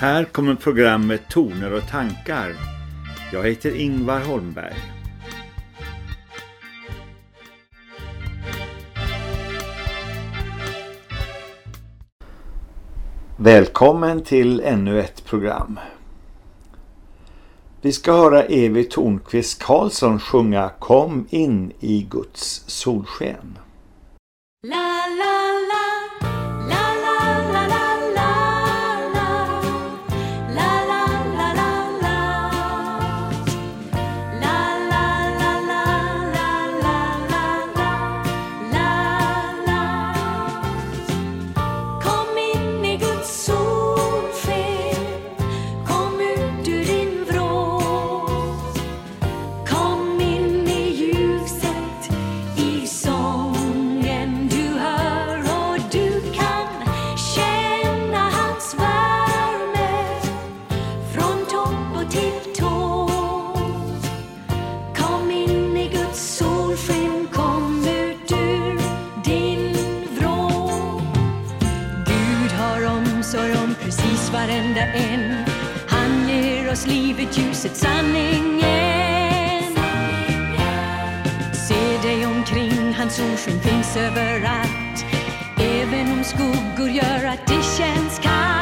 Här kommer programmet Toner och tankar. Jag heter Ingvar Holmberg. Välkommen till ännu ett program. Vi ska höra Evi Tornqvist Karlsson sjunga Kom in i Guds solsken. La, la, en. Han ger oss livet, ljuset, sanningen. Se dig omkring, hans solsken finns överallt. Även om skuggor gör att det känns kallt.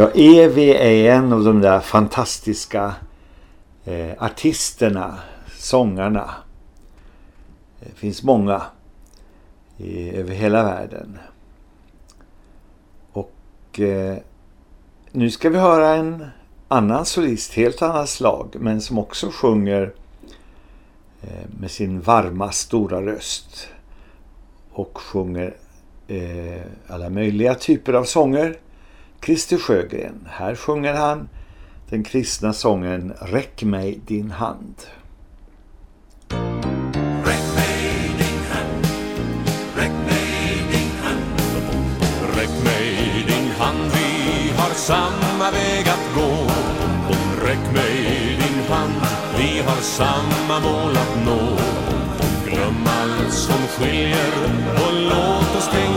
Ja, Evi är en av de där fantastiska eh, artisterna, sångarna. Det finns många i, över hela världen. Och eh, nu ska vi höra en annan solist, helt annat slag, men som också sjunger eh, med sin varma stora röst. Och sjunger eh, alla möjliga typer av sånger. Christer Sjögren. Här sjunger han den kristna sången Räck mig din hand. Räck mig din hand, räck mig din hand. Räck mig din hand, vi har samma väg att gå. Räck mig din hand, vi har samma mål att nå. Glöm allt som skiljer och låt oss tänka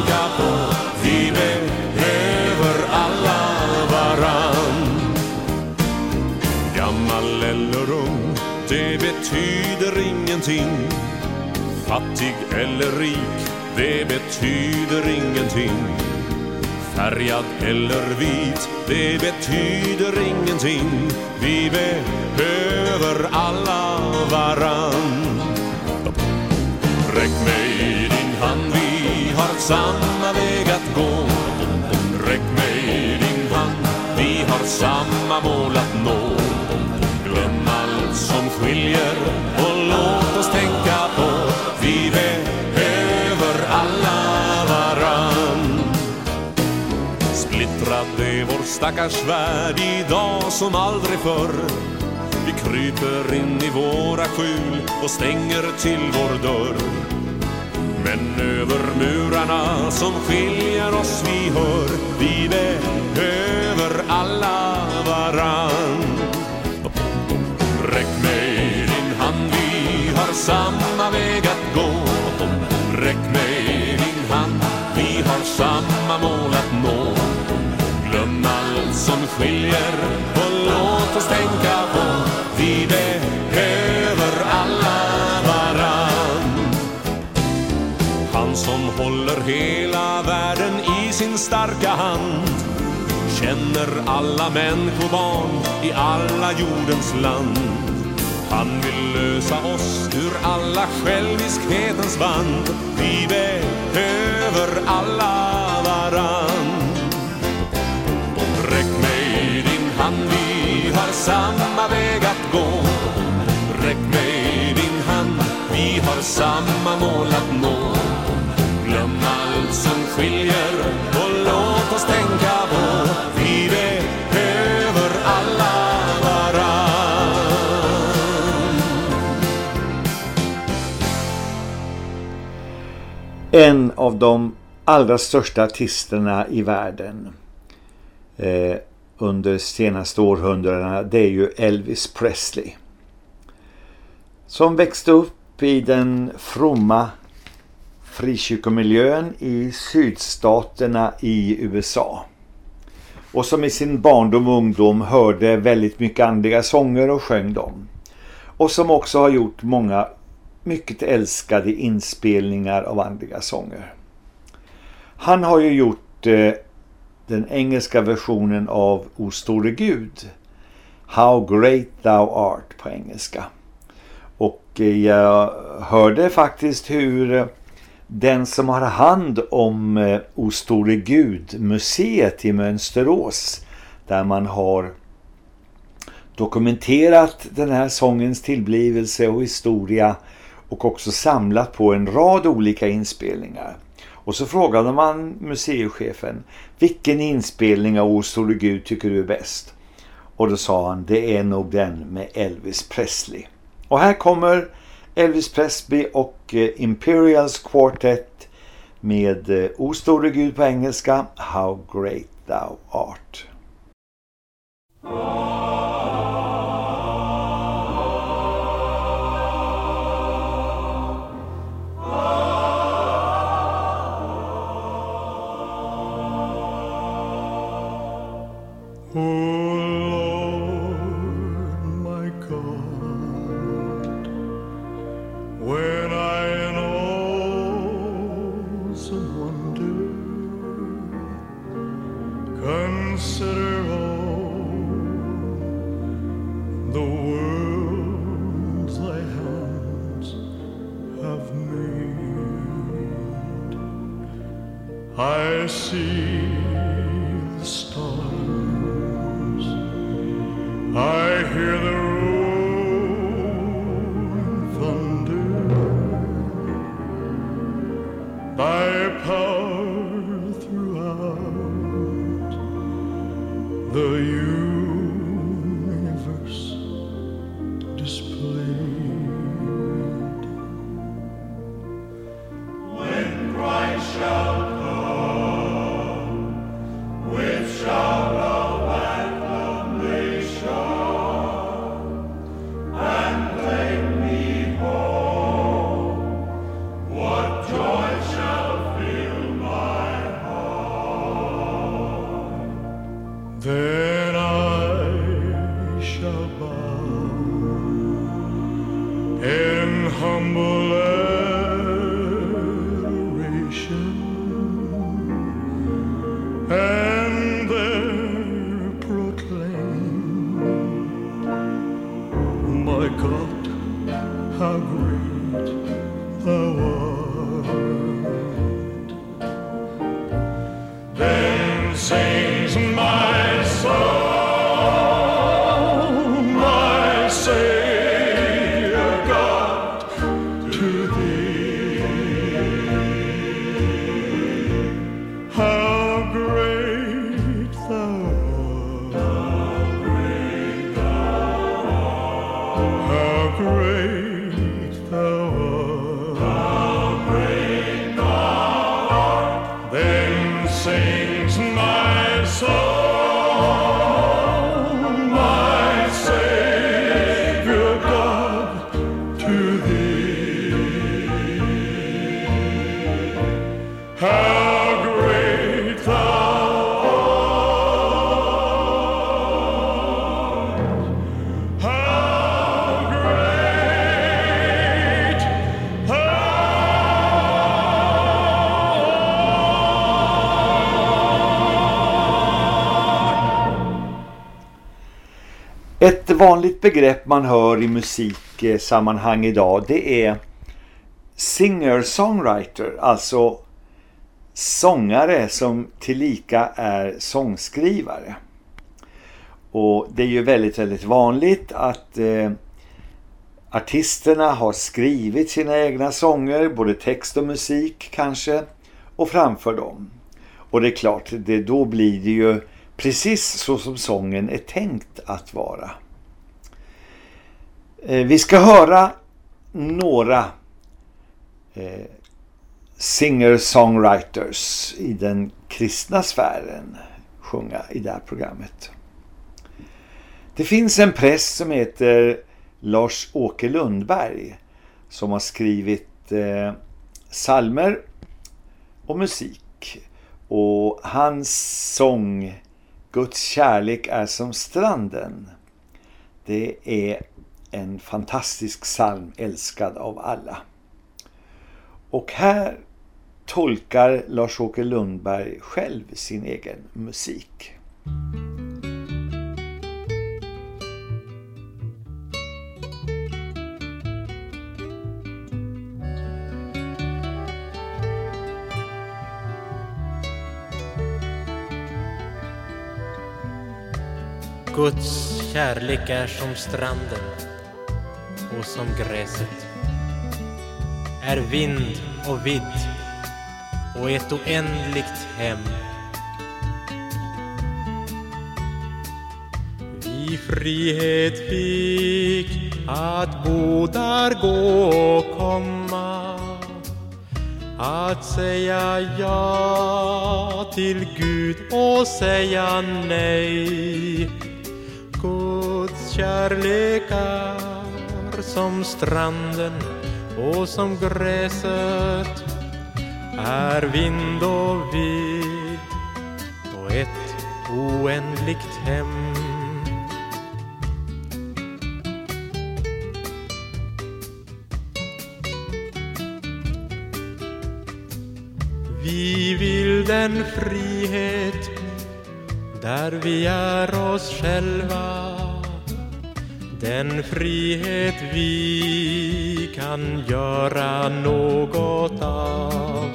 ingenting Fattig eller rik, det betyder ingenting. Färgad eller vit, det betyder ingenting. Vi behöver alla varann. Räck mig din hand, vi har samma väg att gå. Räck mig din hand, vi har samma mål att nå. Skiljer och låt oss tänka på vi behöver alla varann. Splittrad är vår stackars värld idag som aldrig förr. Vi kryper in i våra skjul och stänger till vår dörr. Men över murarna som skiljer oss vi hör Vi behöver alla varann har samma väg att gå. Räck mig din hand, vi har samma mål att nå. Glöm allt som skiljer och låt oss tänka på. Vi behöver alla varann. Han som håller hela världen i sin starka hand Känner alla människobarn i alla jordens land. Han vill lösa oss ur alla själviskhetens band. Vi behöver alla varann. Räck mig din hand, vi har samma väg att gå. Räck mig din hand, vi har samma mål att nå. Glöm allt som skiljer och låt oss tänka. En av de allra största artisterna i världen eh, under senaste århundradena det är ju Elvis Presley. Som växte upp i den fromma frikyrkomiljön i sydstaterna i USA. Och som i sin barndom och ungdom hörde väldigt mycket andliga sånger och sjöng dem. Och som också har gjort många mycket älskade inspelningar av andliga sånger. Han har ju gjort eh, den engelska versionen av O store Gud. How great thou art på engelska. Och eh, jag hörde faktiskt hur eh, den som har hand om eh, O store Gud museet i Mönsterås där man har dokumenterat den här sångens tillblivelse och historia och också samlat på en rad olika inspelningar. Och så frågade man museichefen, vilken inspelning av O store Gud tycker du är bäst? Och då sa han, det är nog den med Elvis Presley. Och här kommer Elvis Presley och eh, Imperials Quartet med eh, O store Gud på engelska, How Great Thou Art. O Lord, my God, when I wonder consider all the thy hands have made, I see Ett vanligt begrepp man hör i musiksammanhang idag det är singer-songwriter, alltså sångare som tillika är sångskrivare. Och det är ju väldigt, väldigt vanligt att eh, artisterna har skrivit sina egna sånger, både text och musik kanske, och framför dem. Och det är klart, det, då blir det ju precis så som sången är tänkt att vara. Eh, vi ska höra några eh, singer-songwriters i den kristna sfären sjunga i det här programmet. Det finns en präst som heter Lars-Åke Lundberg som har skrivit eh, salmer och musik. Och hans sång Guds kärlek är som stranden. Det är en fantastisk psalm älskad av alla. Och här tolkar Lars-Åke Lundberg själv sin egen musik. Guds kärlek är som stranden och som gräset. Är vind och vidd och ett oändligt hem. Vi frihet fick att bo där gå och komma. Att säga ja till Gud och säga nej kärlekar kärlek är som stranden och som gräset är vind och vid och ett oändligt hem. Vi vill den frihet där vi är oss själva den frihet vi kan göra något av.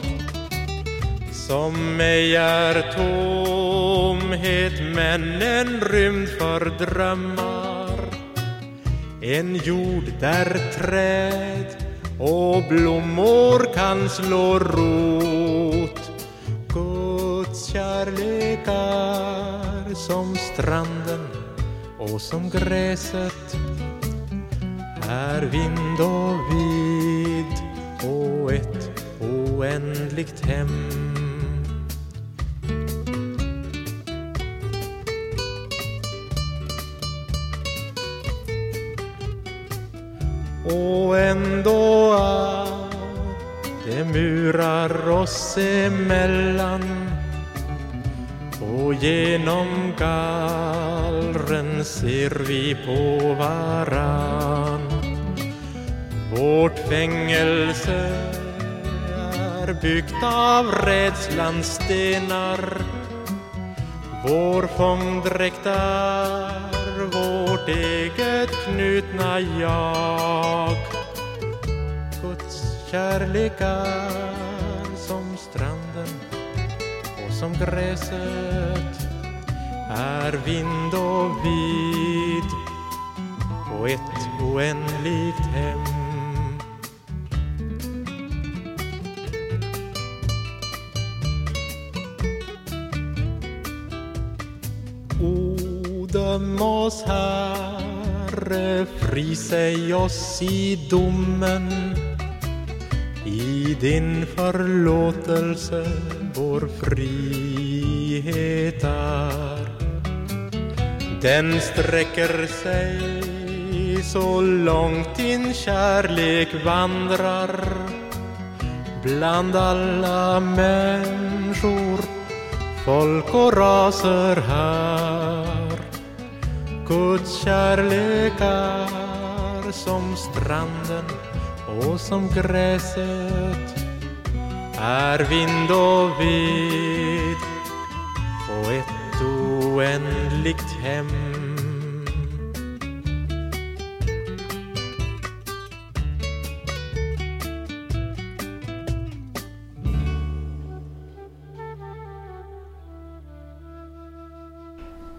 Som ej är tomhet men en rymd för drömmar. En jord där träd och blommor kan slå rot. Guds kärlek är som stranden och som gräset är vind och vid och ett oändligt hem. Och ändå är det murar oss emellan och genom gallren ser vi på varann Vårt fängelse är byggt av rädslans stenar Vår fångdräkt är vårt eget knutna jag. Guds kärlek är som gräset är vind och vid och ett oändligt hem. O, döm oss, Herre, frisäg oss i domen. Din förlåtelse vår frihet är. Den sträcker sig så långt din kärlek vandrar bland alla människor, folk och raser här. Guds kärlek är som stranden och som gräset är vind och vid och ett oändligt hem.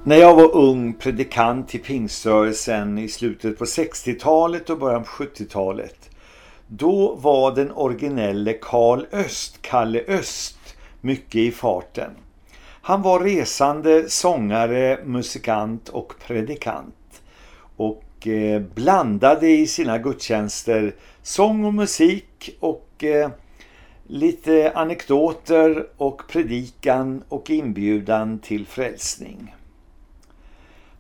När jag var ung predikant i pingströrelsen i slutet på 60-talet och början på 70-talet då var den originelle Karl Öst, Kalle Öst, mycket i farten. Han var resande sångare, musikant och predikant och eh, blandade i sina gudstjänster sång och musik och eh, lite anekdoter och predikan och inbjudan till frälsning.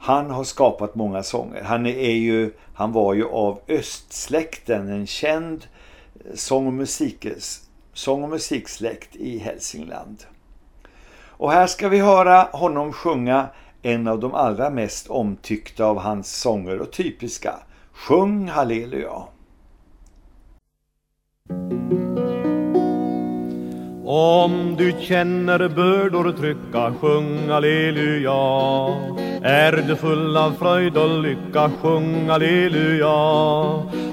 Han har skapat många sånger. Han, är ju, han var ju av östsläkten, en känd sång- och, musik, sång och musiksläkt i Hälsingland. Och här ska vi höra honom sjunga en av de allra mest omtyckta av hans sånger och typiska. Sjung halleluja! Om du känner bördor trycka, sjung halleluja. Är du full av fröjd och lycka, sjung halleluja.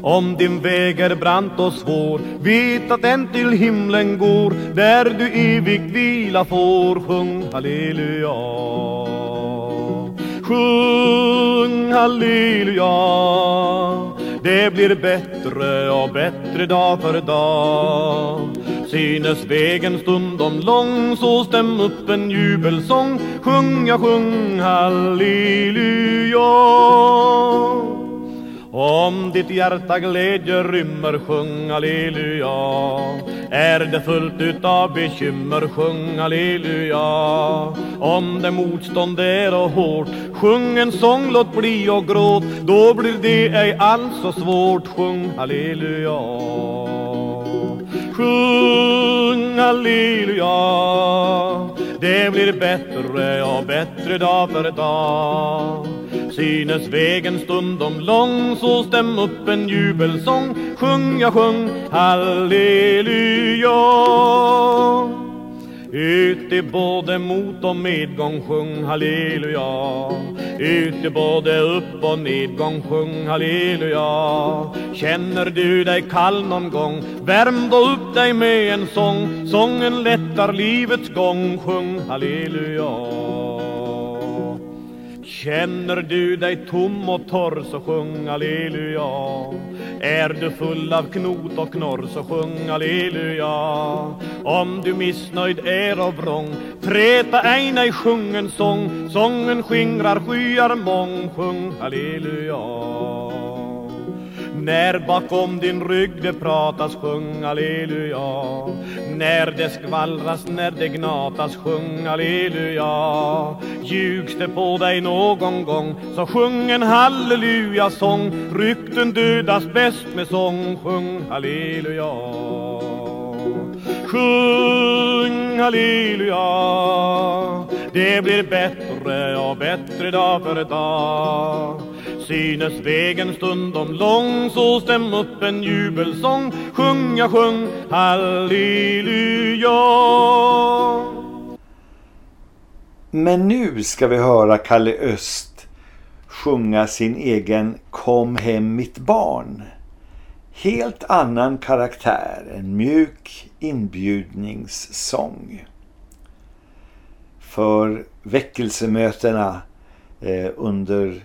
Om din väg är brant och svår, vet att den till himlen går, där du evigt vila får, sjung halleluja. Sjung halleluja. Det blir bättre och bättre dag för dag. Synes vägen stundom lång så stäm upp en jubelsång. Sjung, ja sjung halleluja. Om ditt hjärta glädje rymmer sjung halleluja. Är det fullt utav bekymmer sjung halleluja. Om det motstånd är och hårt Sjung en sång, låt bli och gråt. Då blir det ej alls så svårt Sjung halleluja. Sjung halleluja Det blir bättre och bättre dag för dag. Synes vägen stundom lång så stäm upp en jubelsång. Sjung, ja sjung halleluja. Ut i både mot och medgång, sjung halleluja. Ute både upp och nedgång, sjung halleluja. Känner du dig kall någon gång, värm då upp dig med en sång. Sången lättar livets gång, sjung halleluja. Känner du dig tom och torr så sjung halleluja. Är du full av knot och knorr så sjung halleluja. Om du missnöjd är och vrång Träta ej, nej, sjung en sång. Sången skingrar skyar mång Sjung halleluja när bakom din rygg det pratas, sjung halleluja. När det skvallras, när det gnatas, sjung halleluja. Ljugs det på dig någon gång, så sjung en halleluja-sång. Rykten dödas bäst med sång, sjung halleluja. Sjung halleluja Det blir bättre och bättre dag för dag Synes vägen stundom lång så stäm upp en jubelsång Sjunga sjung, halleluja Men nu ska vi höra Kalle Öst sjunga sin egen Kom hem mitt barn. Helt annan karaktär, en mjuk inbjudningssång. För väckelsemötena eh, under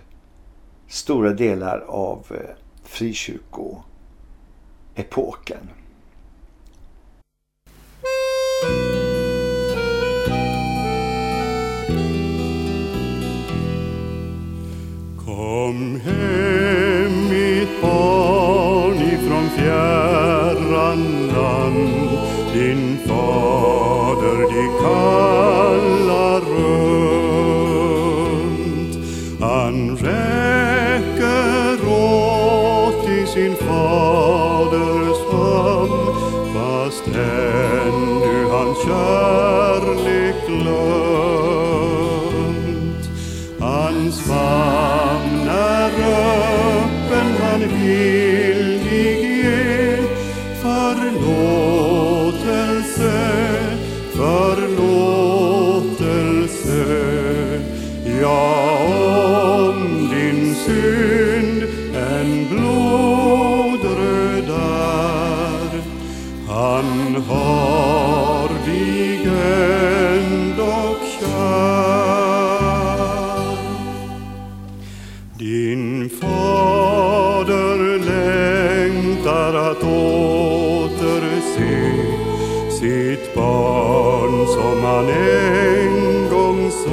stora delar av eh, frikyrkoepoken. Kom hem mitt barn ifrån fjärran land Din fader de kallar upp Fast ännu hans kärlek glömt han har dig ändock kär. Din fader längtar att återse sitt barn som han en gång såg.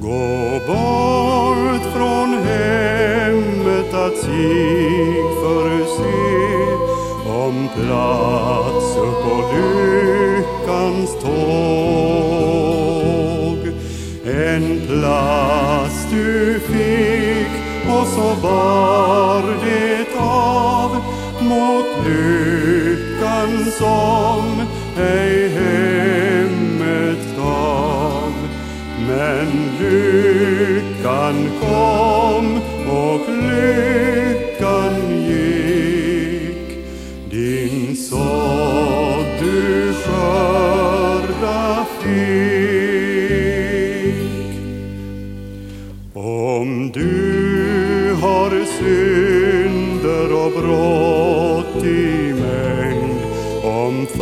Gå bort från hemmet att se plats upp på lyckans tåg. En plats du fick och så bar det av mot lyckan som ej hemmet gav. Men lyckan kom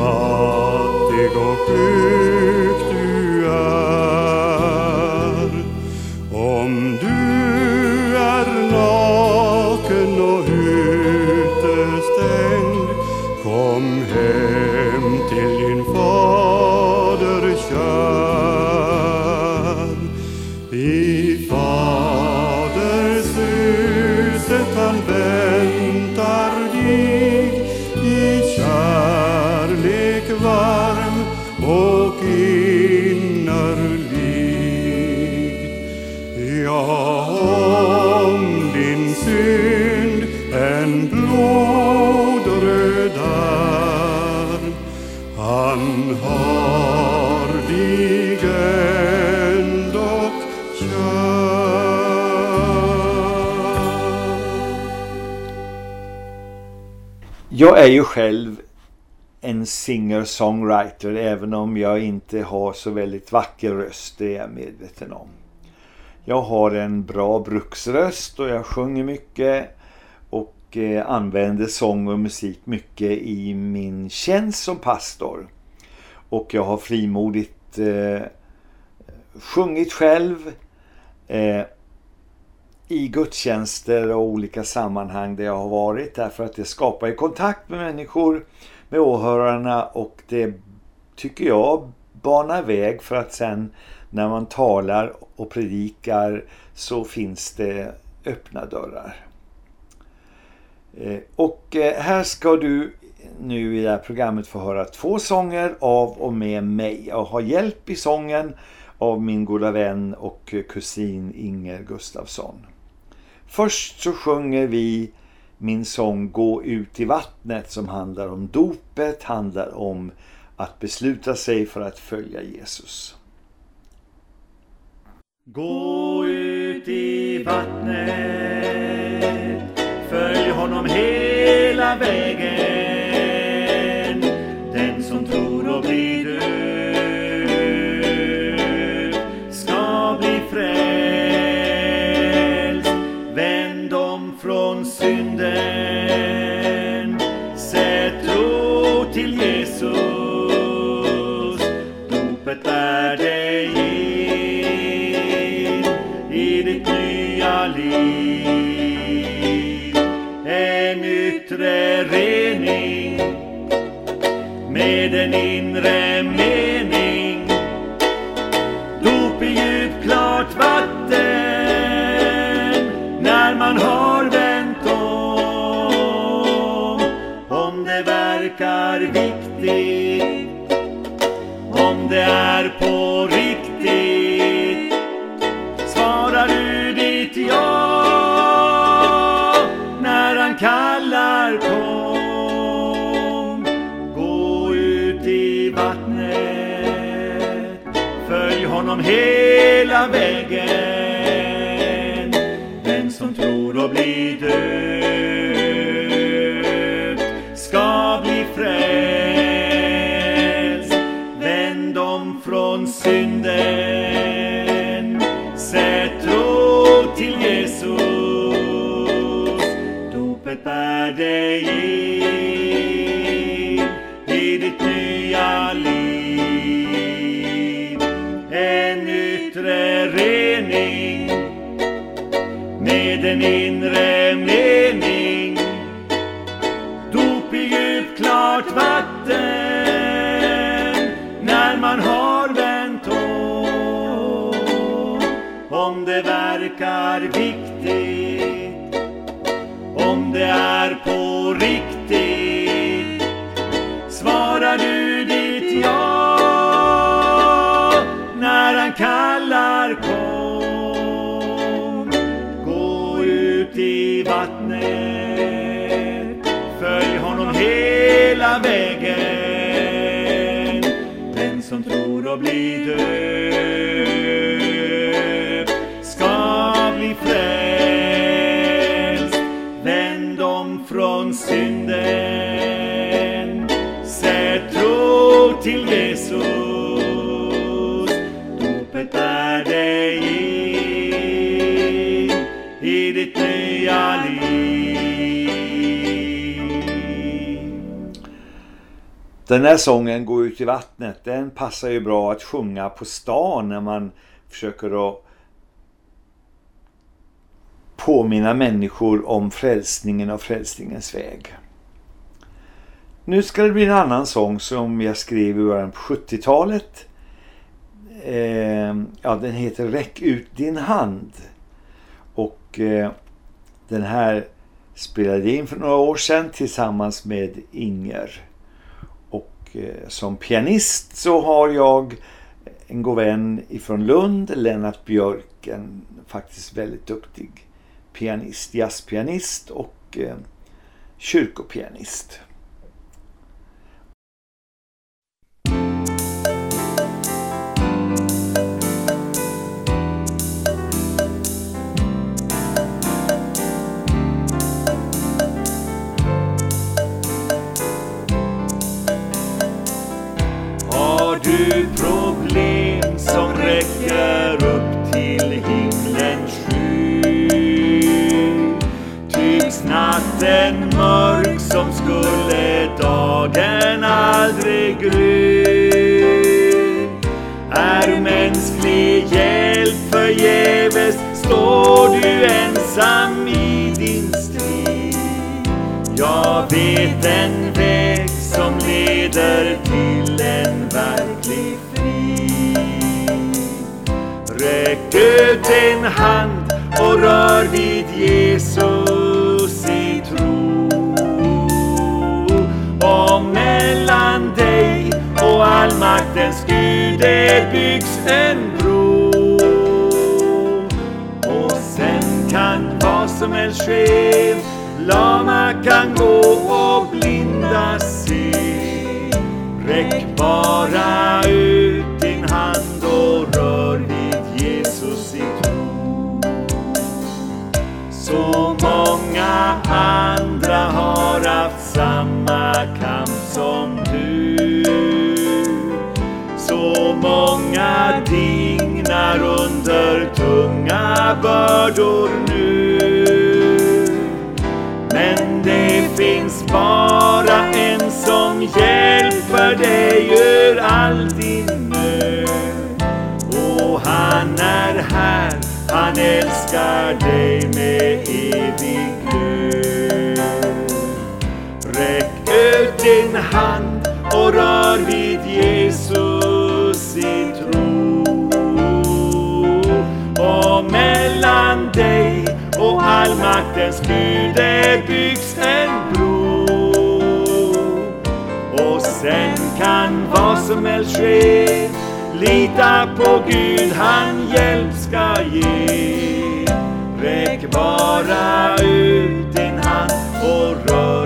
om fattig Jag är ju själv en singer-songwriter även om jag inte har så väldigt vacker röst, det är jag medveten om. Jag har en bra bruksröst och jag sjunger mycket och eh, använder sång och musik mycket i min tjänst som pastor. Och jag har frimodigt eh, sjungit själv eh, i gudstjänster och olika sammanhang där jag har varit därför att det skapar ju kontakt med människor, med åhörarna och det tycker jag banar väg för att sen när man talar och predikar så finns det öppna dörrar. Eh, och eh, här ska du nu i det här programmet få höra två sånger av och med mig. Jag har hjälp i sången av min goda vän och kusin Inger Gustafsson. Först så sjunger vi min sång Gå ut i vattnet som handlar om dopet, handlar om att besluta sig för att följa Jesus. Gå ut i vattnet, följ honom hela vägen. Med honom hela vägen. Den som tror och blir döpt ska bli frälst. Vänd om från synden, sätt tro till Jesus. Dopet bär dig in i ditt nya liv. Med en inre som tror och blir död. Den här sången Gå ut i vattnet, den passar ju bra att sjunga på stan när man försöker att påminna människor om frälsningen och frälsningens väg. Nu ska det bli en annan sång som jag skrev i början på 70-talet. Eh, ja, den heter Räck ut din hand. Och eh, den här spelade jag in för några år sedan tillsammans med Inger. Eh, som pianist så har jag en god vän ifrån Lund, Lennart Björk, en faktiskt väldigt duktig pianist, jazzpianist och eh, kyrkopianist. Du problem som räcker upp till himlens sky? Tycks natten mörk som skulle dagen aldrig gry? Är mänsklig hjälp förgäves? Står du ensam i din strid? Jag vet en väg som leder till en Räck ut din hand och rör vid Jesus i tro. Och mellan dig och allmaktens Gud det byggs en bro. Och sen kan vad som helst ske Lama kan gå och blinda se Räck bara många dignar under tunga bördor nu. Men det finns bara en som hjälper dig ur all din nöd. Och han är här, han älskar dig med evig glöd. Räck ut din hand allmaktens det byggs en bro. Och sen kan vad som helst ske. Lita på Gud, han hjälp ska ge. Räck bara ut din hand och rör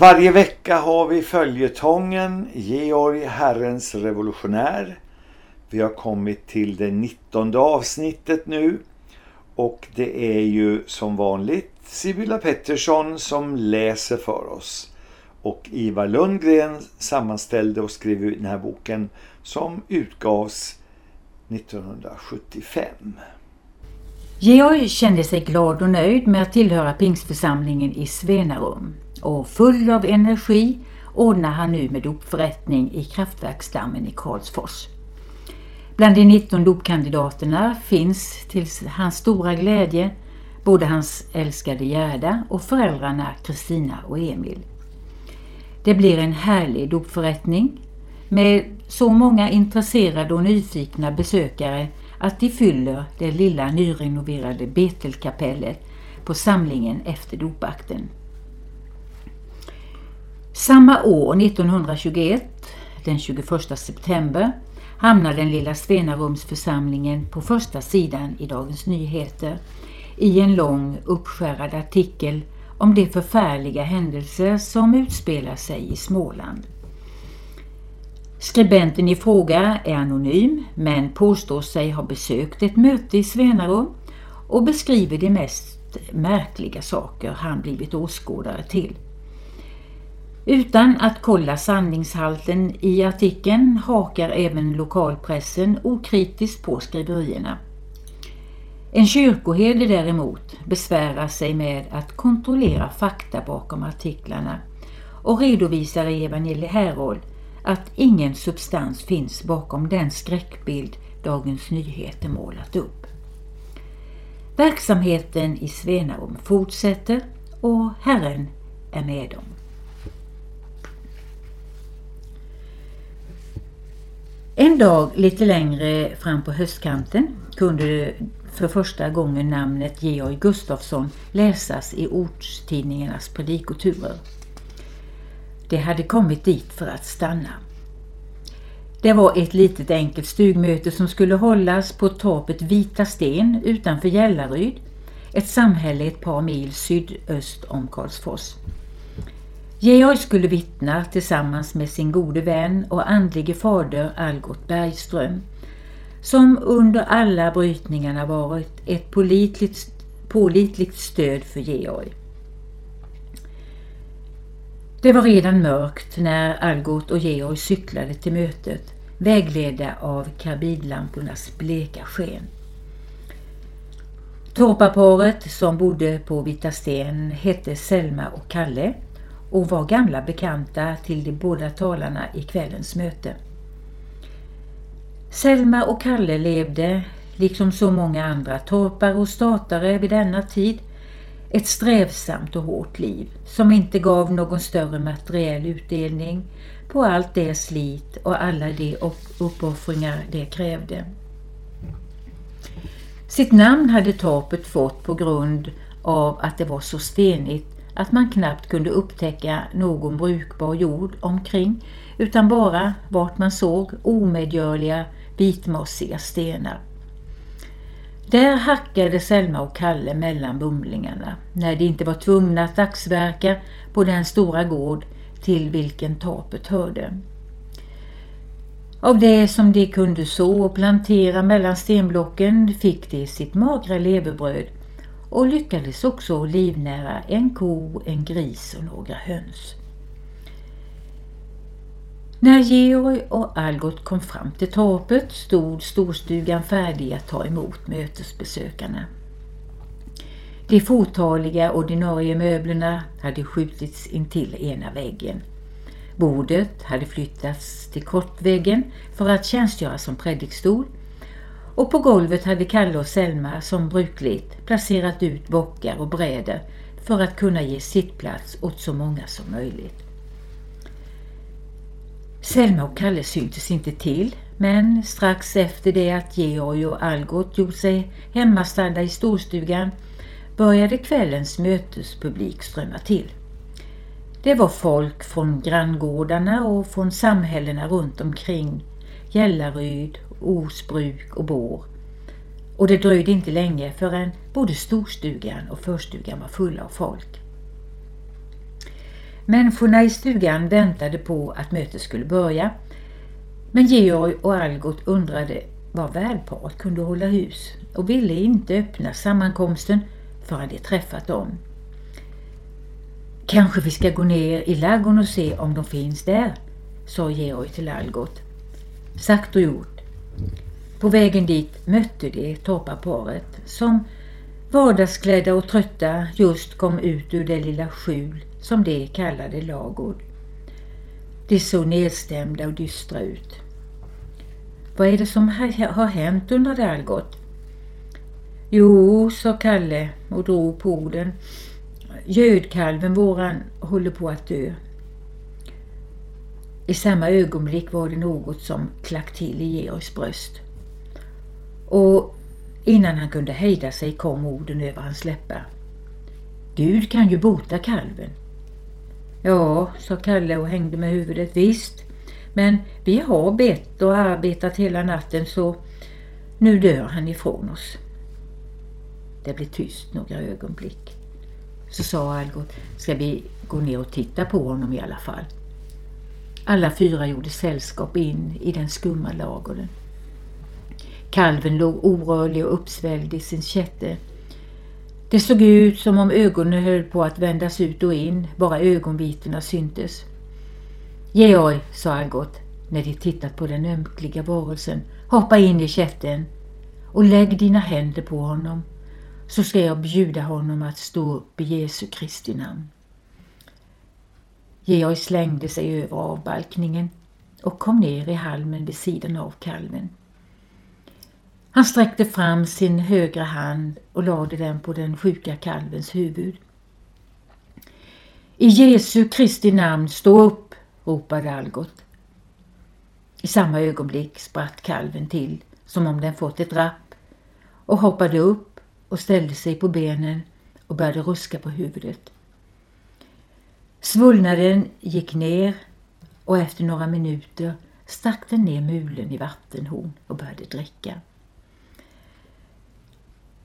Varje vecka har vi följetongen Georg Herrens revolutionär. Vi har kommit till det 19 avsnittet nu och det är ju som vanligt Sibylla Pettersson som läser för oss. Och Ivar Lundgren sammanställde och skrev den här boken som utgavs 1975. Georg kände sig glad och nöjd med att tillhöra pingstförsamlingen i Svenarum och full av energi ordnar han nu med dopförrättning i kraftverksdammen i Karlsfors. Bland de 19 dopkandidaterna finns till hans stora glädje både hans älskade Gerda och föräldrarna Kristina och Emil. Det blir en härlig dopförrättning med så många intresserade och nyfikna besökare att de fyller det lilla nyrenoverade Betelkapellet på samlingen efter dopakten. Samma år, 1921, den 21 september, hamnar den lilla Svenarumsförsamlingen på första sidan i Dagens Nyheter i en lång uppskärrad artikel om de förfärliga händelser som utspelar sig i Småland. Skribenten i fråga är anonym men påstår sig ha besökt ett möte i Svenarum och beskriver de mest märkliga saker han blivit åskådare till. Utan att kolla sanningshalten i artikeln hakar även lokalpressen okritiskt på skriverierna. En kyrkoherde däremot besvärar sig med att kontrollera fakta bakom artiklarna och redovisar i Evangelie Herold att ingen substans finns bakom den skräckbild Dagens Nyheter målat upp. Verksamheten i Svenarum fortsätter och Herren är med dem. En dag lite längre fram på höstkanten kunde för första gången namnet Georg Gustafsson läsas i ortstidningarnas predikoturer. Det hade kommit dit för att stanna. Det var ett litet enkelt stugmöte som skulle hållas på torpet Vita Sten utanför Gällaryd, ett samhälle ett par mil sydöst om Karlsfors. Georg skulle vittna tillsammans med sin gode vän och andlige fader Algot Bergström som under alla brytningarna varit ett pålitligt, pålitligt stöd för Georg. Det var redan mörkt när Algot och Georg cyklade till mötet vägledda av karbidlampornas bleka sken. Torparparet som bodde på Vita Sten hette Selma och Kalle och var gamla bekanta till de båda talarna i kvällens möte. Selma och Kalle levde, liksom så många andra torpare och statare vid denna tid, ett strävsamt och hårt liv som inte gav någon större materiell utdelning på allt det slit och alla de uppoffringar det krävde. Sitt namn hade torpet fått på grund av att det var så stenigt att man knappt kunde upptäcka någon brukbar jord omkring utan bara vart man såg omedgörliga vitmossiga stenar. Där hackade Selma och Kalle mellan bumlingarna när de inte var tvungna att dagsverka på den stora gård till vilken torpet hörde. Av det som de kunde så och plantera mellan stenblocken fick de sitt magra levebröd och lyckades också livnära en ko, en gris och några höns. När Georg och Algot kom fram till torpet stod storstugan färdig att ta emot mötesbesökarna. De fåtaliga ordinarie möblerna hade skjutits intill ena väggen. Bordet hade flyttats till kortväggen för att tjänstgöra som predikstol och på golvet hade Kalle och Selma som brukligt placerat ut bockar och brädor för att kunna ge sittplats åt så många som möjligt. Selma och Kalle syntes inte till men strax efter det att Georg och Algot gjort sig hemmastadda i storstugan började kvällens mötespublik strömma till. Det var folk från granngårdarna och från samhällena runt omkring Gällaryd, Osbruk och Bår. Och det dröjde inte länge förrän både storstugan och förstugan var fulla av folk. Människorna i stugan väntade på att mötet skulle börja. Men Georg och Algot undrade var värdparet kunde hålla hus och ville inte öppna sammankomsten förrän de träffat dem. Kanske vi ska gå ner i ladugården och se om de finns där, sa Georg till Algot. Sagt och gjort. På vägen dit mötte de torparparet som vardagsklädda och trötta just kom ut ur det lilla skjul som de kallade lagård. De såg nedstämda och dystra ut. Vad är det som har hänt undrade Algot. Jo, sa Kalle och drog på orden. Gödkalven våran håller på att dö. I samma ögonblick var det något som klack till i Georgs bröst. Och innan han kunde hejda sig kom orden över hans läppar. Gud kan ju bota kalven. Ja, sa Kalle och hängde med huvudet. Visst, men vi har bett och arbetat hela natten så nu dör han ifrån oss. Det blev tyst några ögonblick. Så sa Algot, ska vi gå ner och titta på honom i alla fall? Alla fyra gjorde sällskap in i den skumma lagården. Kalven låg orörlig och uppsvälld i sin kätte. Det såg ut som om ögonen höll på att vändas ut och in, bara ögonvitorna syntes. Georg, sa Algot när de tittat på den ömkliga varelsen, hoppa in i kätten och lägg dina händer på honom så ska jag bjuda honom att stå upp i Jesu Kristi namn. Georg slängde sig över avbalkningen och kom ner i halmen vid sidan av kalven. Han sträckte fram sin högra hand och lade den på den sjuka kalvens huvud. I Jesu Kristi namn, stå upp, ropade Algot. I samma ögonblick spratt kalven till som om den fått ett rapp och hoppade upp och ställde sig på benen och började ruska på huvudet. Svullnaden gick ner och efter några minuter stack den ner mulen i vattenhorn och började dricka.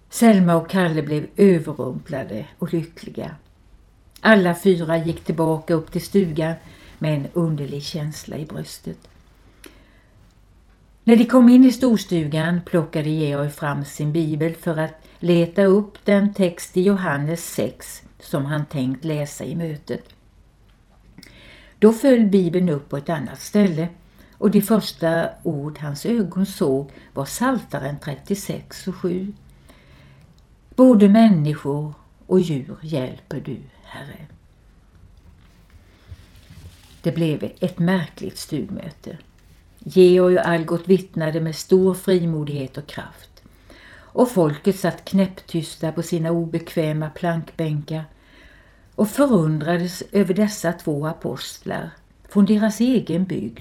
Selma och Kalle blev överrumplade och lyckliga. Alla fyra gick tillbaka upp till stugan med en underlig känsla i bröstet. När de kom in i storstugan plockade Georg fram sin bibel för att leta upp den text i Johannes 6 som han tänkt läsa i mötet. Då föll bibeln upp på ett annat ställe och de första ord hans ögon såg var Saltaren 36 och 7. Både människor och djur hjälper du, Herre. Det blev ett märkligt stugmöte. Georg och Algot vittnade med stor frimodighet och kraft. Och folket satt knäpptysta på sina obekväma plankbänkar och förundrades över dessa två apostlar från deras egen bygd.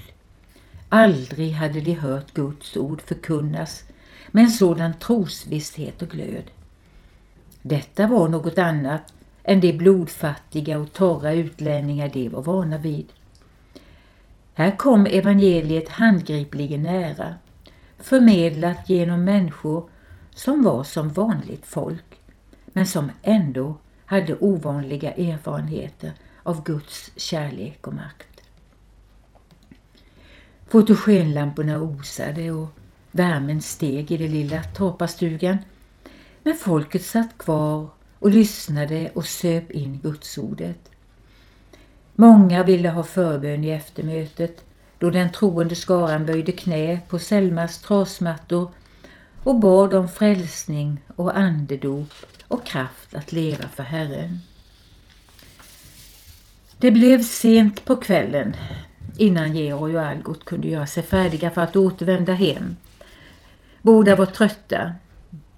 Aldrig hade de hört Guds ord förkunnas med en sådan trosvisshet och glöd. Detta var något annat än de blodfattiga och torra utlänningar de var vana vid. Här kom evangeliet handgripligen nära, förmedlat genom människor som var som vanligt folk, men som ändå hade ovanliga erfarenheter av Guds kärlek och makt. Fotogenlamporna osade och värmen steg i den lilla torparstugan men folket satt kvar och lyssnade och söp in gudsordet. Många ville ha förbön i eftermötet då den troende skaran böjde knä på Selmas trasmattor och bad om frälsning och andedop och kraft att leva för Herren. Det blev sent på kvällen innan Georg och Algot kunde göra sig färdiga för att återvända hem. Båda var trötta.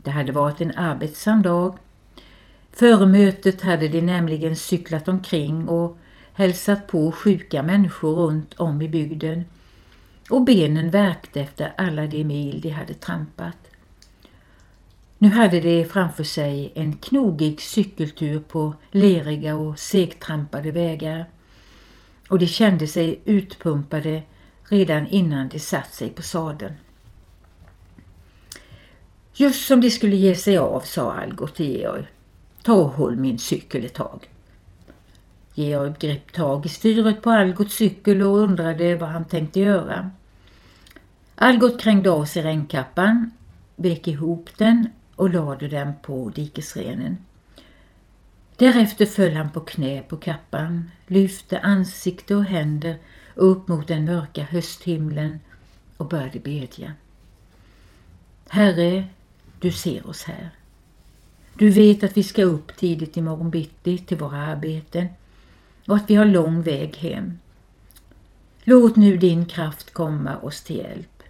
Det hade varit en arbetsam dag. Före mötet hade de nämligen cyklat omkring och hälsat på sjuka människor runt om i bygden och benen värkte efter alla de mil de hade trampat. Nu hade de framför sig en knogig cykeltur på leriga och segtrampade vägar och de kände sig utpumpade redan innan de satt sig på sadeln. Just som de skulle ge sig av sa Algot till Georg. Ta och håll min cykel ett tag. Georg grep tag i styret på Algots cykel och undrade vad han tänkte göra. Algot krängde av sig regnkappan, vek ihop den och lade den på dikesrenen. Därefter föll han på knä på kappan, lyfte ansikte och händer upp mot den mörka hösthimlen och började bedja. Herre, du ser oss här. Du vet att vi ska upp tidigt imorgon bitti till våra arbeten och att vi har lång väg hem. Låt nu din kraft komma oss till hjälp.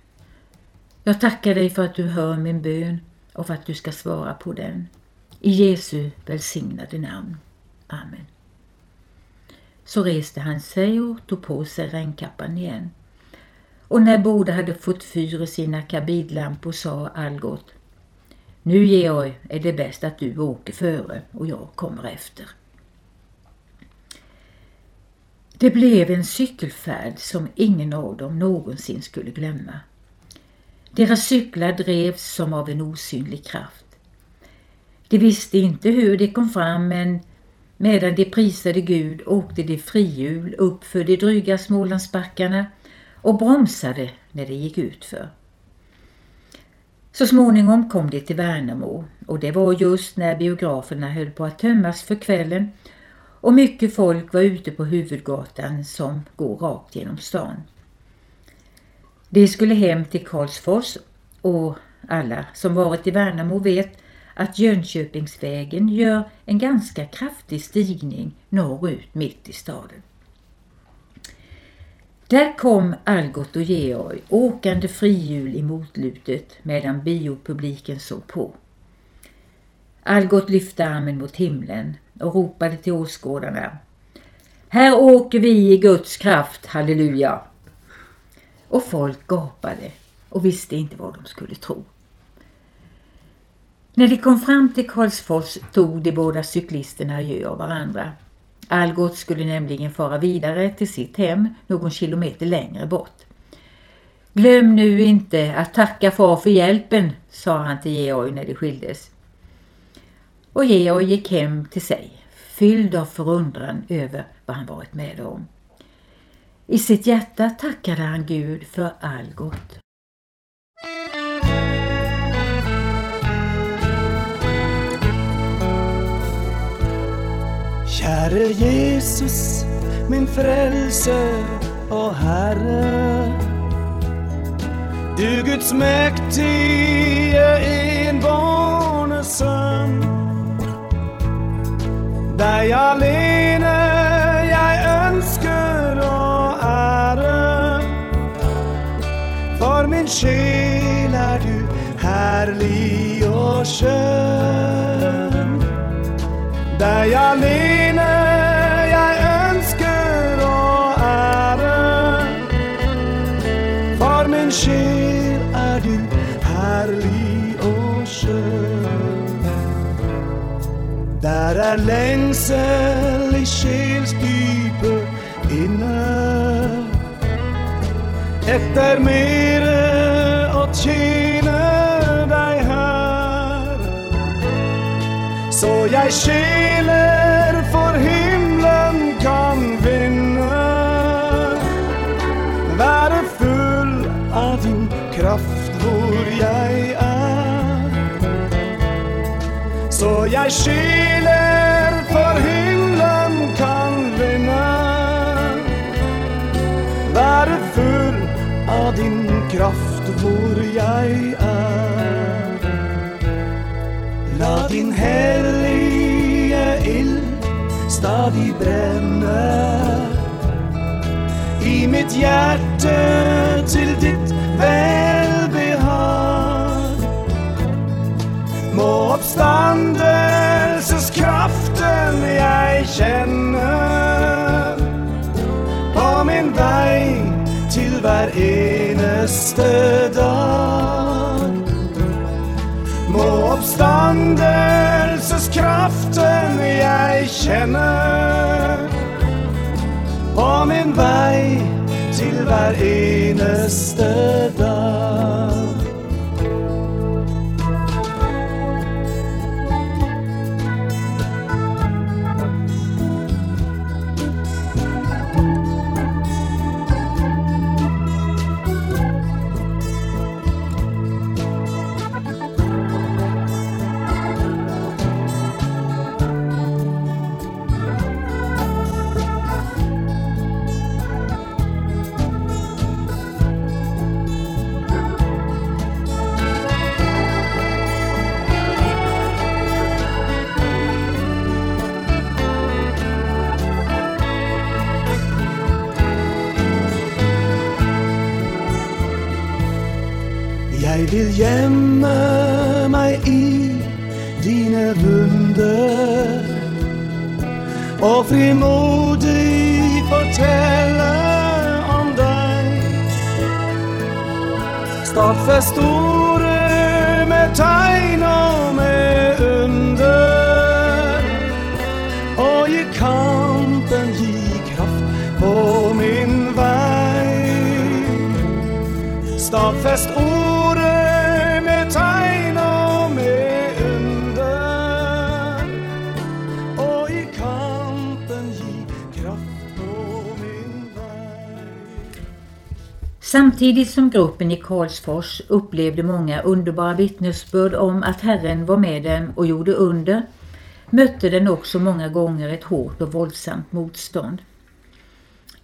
Jag tackar dig för att du hör min bön och för att du ska svara på den. I Jesu välsignade namn. Amen. Så reste han sig och tog på sig regnkappan igen. Och när båda hade fått fyr i sina kabidlampor sa Algot Nu Georg är det bäst att du åker före och jag kommer efter. Det blev en cykelfärd som ingen av dem någonsin skulle glömma. Deras cyklar drevs som av en osynlig kraft. De visste inte hur de kom fram men medan de prisade Gud åkte de frihjul upp för de dryga Smålandsbackarna och bromsade när det gick utför. Så småningom kom de till Värnamo och det var just när biograferna höll på att tömmas för kvällen och mycket folk var ute på huvudgatan som går rakt genom stan. De skulle hem till Karlsfors och alla som varit i Värnamo vet att Jönköpingsvägen gör en ganska kraftig stigning norrut mitt i staden. Där kom Algot och Georg åkande frihjul i motlutet medan biopubliken såg på. Algot lyfte armen mot himlen och ropade till åskådarna. Här åker vi i Guds kraft, halleluja! Och folk gapade och visste inte vad de skulle tro. När de kom fram till Karlsfors tog de båda cyklisterna adjö av varandra. Algot skulle nämligen fara vidare till sitt hem någon kilometer längre bort. Glöm nu inte att tacka far för hjälpen, sa han till Georg när de skildes. Och Georg gick hem till sig, fylld av förundran över vad han varit med om. I sitt hjärta tackade han Gud för all gott. Käre Jesus, min frälse och Herre. Du Guds mäktige enbarnesson. Dig alene min själ är du herlig og skjønn. Deg jag jeg ønsker å ære. För min själ är du härlig och skön. Där är längsel i själsdjupet inne. Efter mer Så jeg för himlen kan vinna. Värdefull full av din kraft hvor jag är. Så jag sjeler för himlen kan vinna. Värdefull full av din kraft hvor jag är. La din helige stadig brenne i mitt hjärta till ditt välbehag. Må uppståndelseskraften jag känner på min väg till varenaste dag. Må uppståndelseskraften jag känner på min väg till var eneste dag. Gömma mig i dina vunder och frimodig fortälla om dig. Snart förstår Samtidigt som gruppen i Karlsfors upplevde många underbara vittnesbörd om att Herren var med dem och gjorde under, mötte den också många gånger ett hårt och våldsamt motstånd.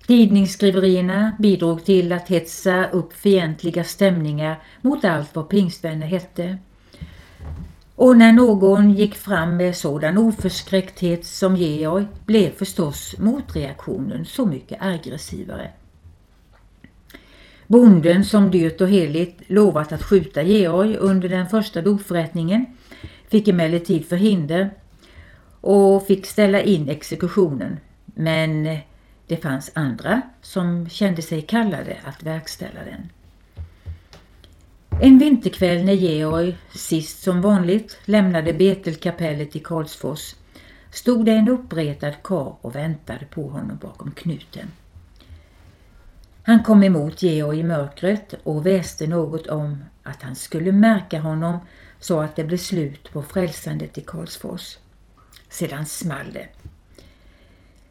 Tidningsskriverierna bidrog till att hetsa upp fientliga stämningar mot allt vad pingstvänner hette. Och när någon gick fram med sådan oförskräckthet som Georg blev förstås motreaktionen så mycket aggressivare. Bonden som dyrt och heligt lovat att skjuta Georg under den första dopförrättningen fick emellertid förhinder och fick ställa in exekutionen. Men det fanns andra som kände sig kallade att verkställa den. En vinterkväll när Georg, sist som vanligt, lämnade Betelkapellet i Karlsfors stod det en uppretad kar och väntade på honom bakom knuten. Han kom emot Georg i mörkret och väste något om att han skulle märka honom så att det blev slut på frälsandet i Karlsfors. Sedan small det.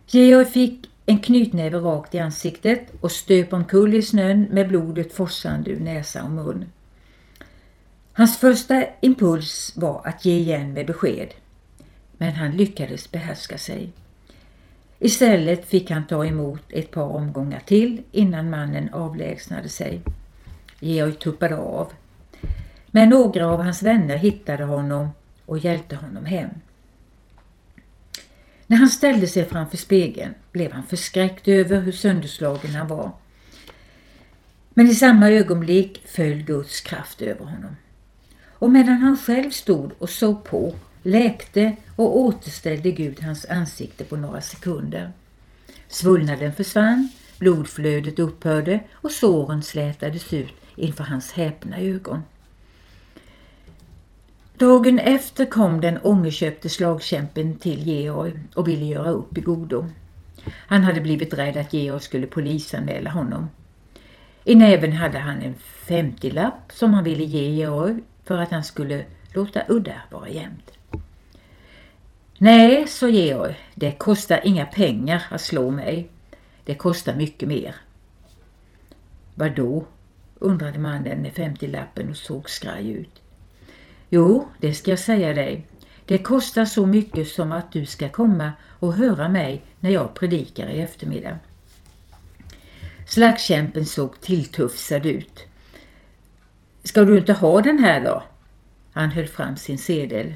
Georg fick en knytnäve rakt i ansiktet och stöp omkull i snön med blodet forsande ur näsa och mun. Hans första impuls var att ge igen med besked. Men han lyckades behärska sig. Istället fick han ta emot ett par omgångar till innan mannen avlägsnade sig. Georg tuppade av. Men några av hans vänner hittade honom och hjälpte honom hem. När han ställde sig framför spegeln blev han förskräckt över hur sönderslagen han var. Men i samma ögonblick föll Guds kraft över honom. Och medan han själv stod och såg på läkte och återställde Gud hans ansikte på några sekunder. Svullnaden försvann, blodflödet upphörde och såren slätades ut inför hans häpna ögon. Dagen efter kom den ångerköpte slagkämpen till Georg och ville göra upp i godo. Han hade blivit rädd att Georg skulle polisanmäla honom. I näven hade han en 50-lapp som han ville ge Georg för att han skulle låta udda vara jämnt. Nej, sa Georg, det kostar inga pengar att slå mig. Det kostar mycket mer. Vad då? undrade mannen med 50-lappen och såg skraj ut. Jo, det ska jag säga dig. Det kostar så mycket som att du ska komma och höra mig när jag predikar i eftermiddag. Slagskämpen såg tilltufsad ut. Ska du inte ha den här då? Han höll fram sin sedel.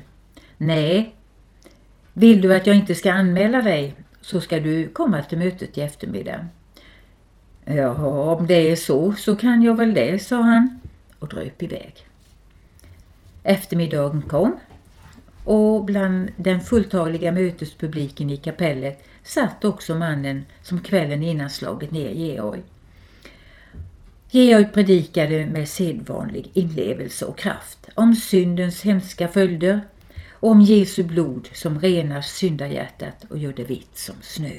Nej, vill du att jag inte ska anmäla dig så ska du komma till mötet i eftermiddag. Jaha, om det är så så kan jag väl det, sa han och dröp iväg. Eftermiddagen kom och bland den fulltaliga mötespubliken i kapellet satt också mannen som kvällen innan slagit ner Georg. Georg predikade med sedvanlig inlevelse och kraft om syndens hemska följder om Jesu blod som renar syndahjärtat och gör det vitt som snö.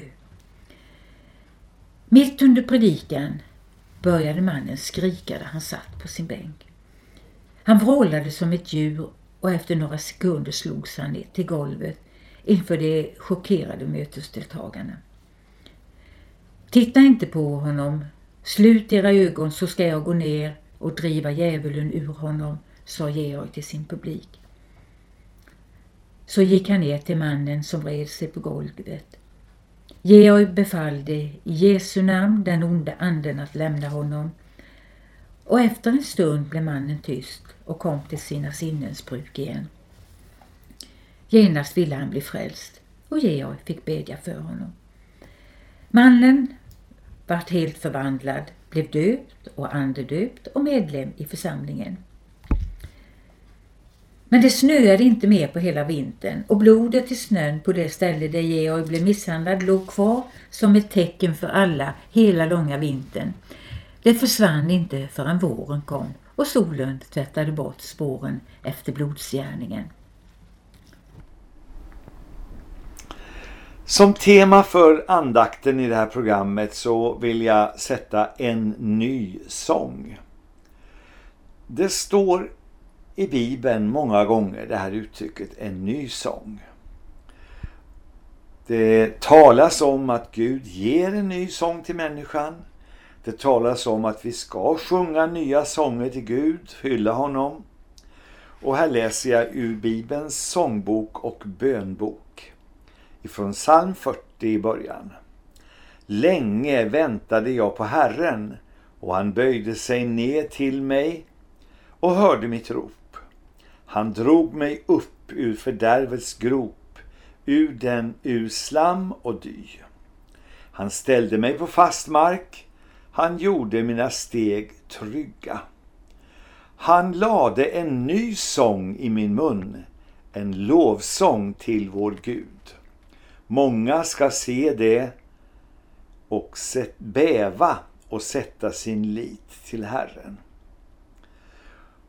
Mitt under predikan började mannen skrika där han satt på sin bänk. Han vrålade som ett djur och efter några sekunder slogs han ner till golvet inför de chockerade mötesdeltagarna. Titta inte på honom, slut era ögon så ska jag gå ner och driva djävulen ur honom, sa Georg till sin publik. Så gick han ner till mannen som vred sig på golvet. Georg befallde i Jesu namn den onde anden att lämna honom och efter en stund blev mannen tyst och kom till sina sinnens bruk igen. Genast ville han bli frälst och Georg fick bedja för honom. Mannen vart helt förvandlad, blev döpt och andedöpt och medlem i församlingen. Men det snöade inte mer på hela vintern och blodet i snön på det ställe där Georg blev misshandlad låg kvar som ett tecken för alla hela långa vintern. Det försvann inte förrän våren kom och solen tvättade bort spåren efter blodsgärningen. Som tema för andakten i det här programmet så vill jag sätta en ny sång. Det står i Bibeln många gånger det här uttrycket en ny sång. Det talas om att Gud ger en ny sång till människan. Det talas om att vi ska sjunga nya sånger till Gud, hylla honom. Och här läser jag ur Bibelns sångbok och bönbok. Ifrån psalm 40 i början. Länge väntade jag på Herren och han böjde sig ner till mig och hörde mitt rop. Han drog mig upp ur fördärvets grop, ur den ur slam och dy. Han ställde mig på fast mark, han gjorde mina steg trygga. Han lade en ny sång i min mun, en lovsång till vår Gud. Många ska se det och bäva och sätta sin lit till Herren.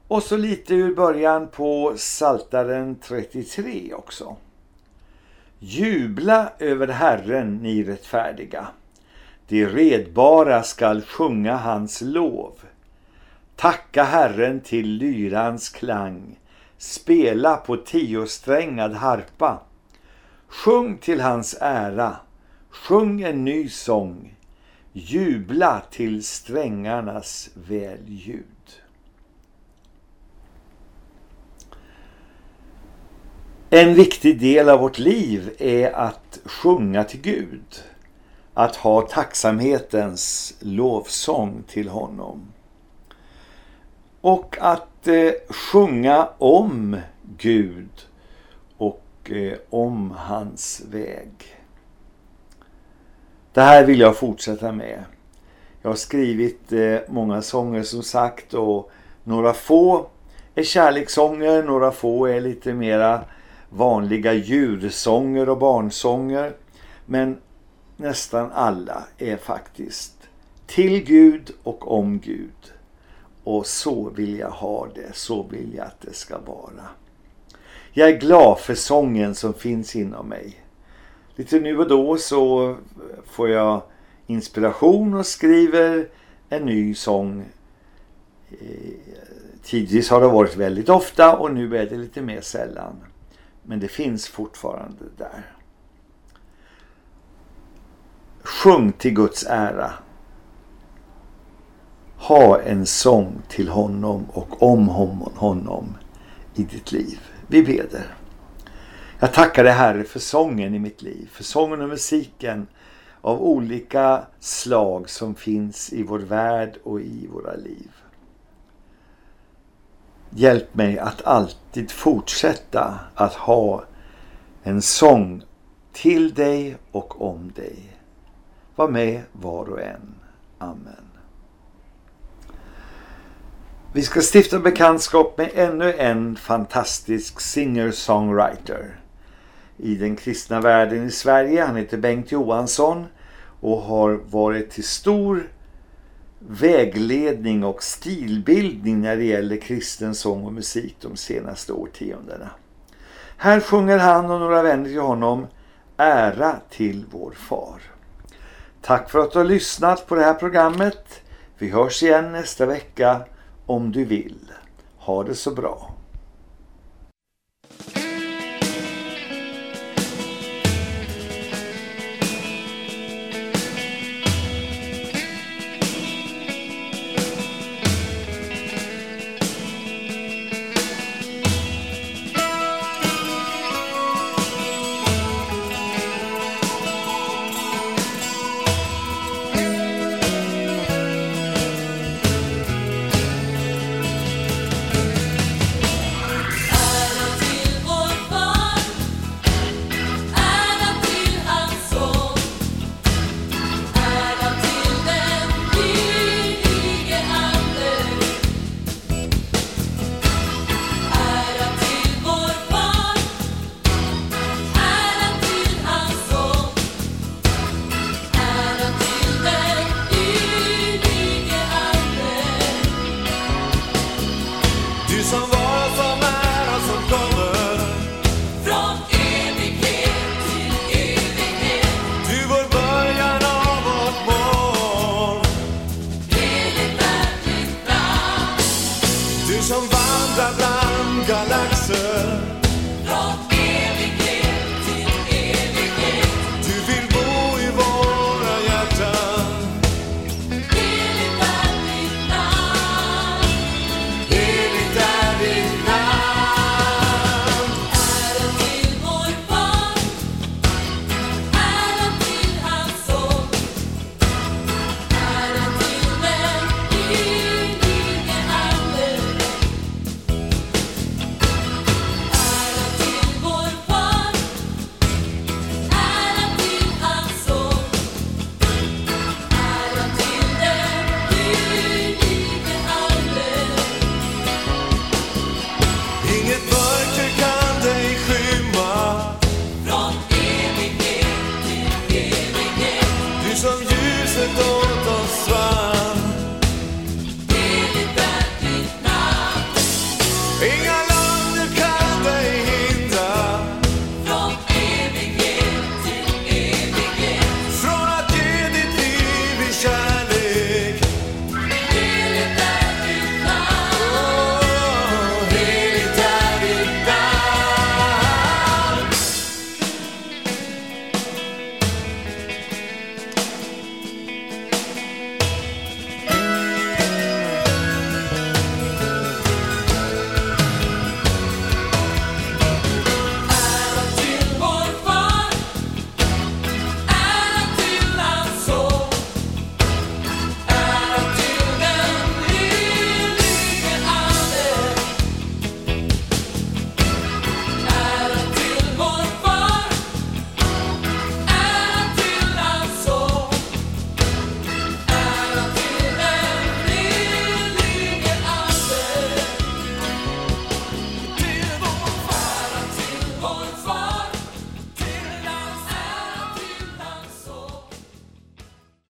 Och så lite ur början på Saltaren 33 också. Jubla över Herren, ni rättfärdiga. De redbara skall sjunga hans lov. Tacka Herren till lyrans klang. Spela på tiosträngad harpa. Sjung till hans ära. Sjung en ny sång. Jubla till strängarnas välljud. En viktig del av vårt liv är att sjunga till Gud. Att ha tacksamhetens lovsång till honom. Och att eh, sjunga om Gud och eh, om hans väg. Det här vill jag fortsätta med. Jag har skrivit eh, många sånger som sagt och några få är kärlekssånger, några få är lite mera vanliga djursånger och barnsånger. Men nästan alla är faktiskt till Gud och om Gud. Och så vill jag ha det, så vill jag att det ska vara. Jag är glad för sången som finns inom mig. Lite nu och då så får jag inspiration och skriver en ny sång. Eh, tidvis har det varit väldigt ofta och nu är det lite mer sällan. Men det finns fortfarande där. Sjung till Guds ära. Ha en sång till honom och om honom i ditt liv. Vi beder. Jag tackar dig Herre för sången i mitt liv. För sången och musiken av olika slag som finns i vår värld och i våra liv. Hjälp mig att alltid fortsätta att ha en sång till dig och om dig. Var med var och en. Amen. Vi ska stifta bekantskap med ännu en fantastisk singer-songwriter i den kristna världen i Sverige. Han heter Bengt Johansson och har varit till stor vägledning och stilbildning när det gäller kristen sång och musik de senaste årtiondena. Här sjunger han och några vänner till honom Ära till vår far. Tack för att du har lyssnat på det här programmet. Vi hörs igen nästa vecka om du vill. Ha det så bra.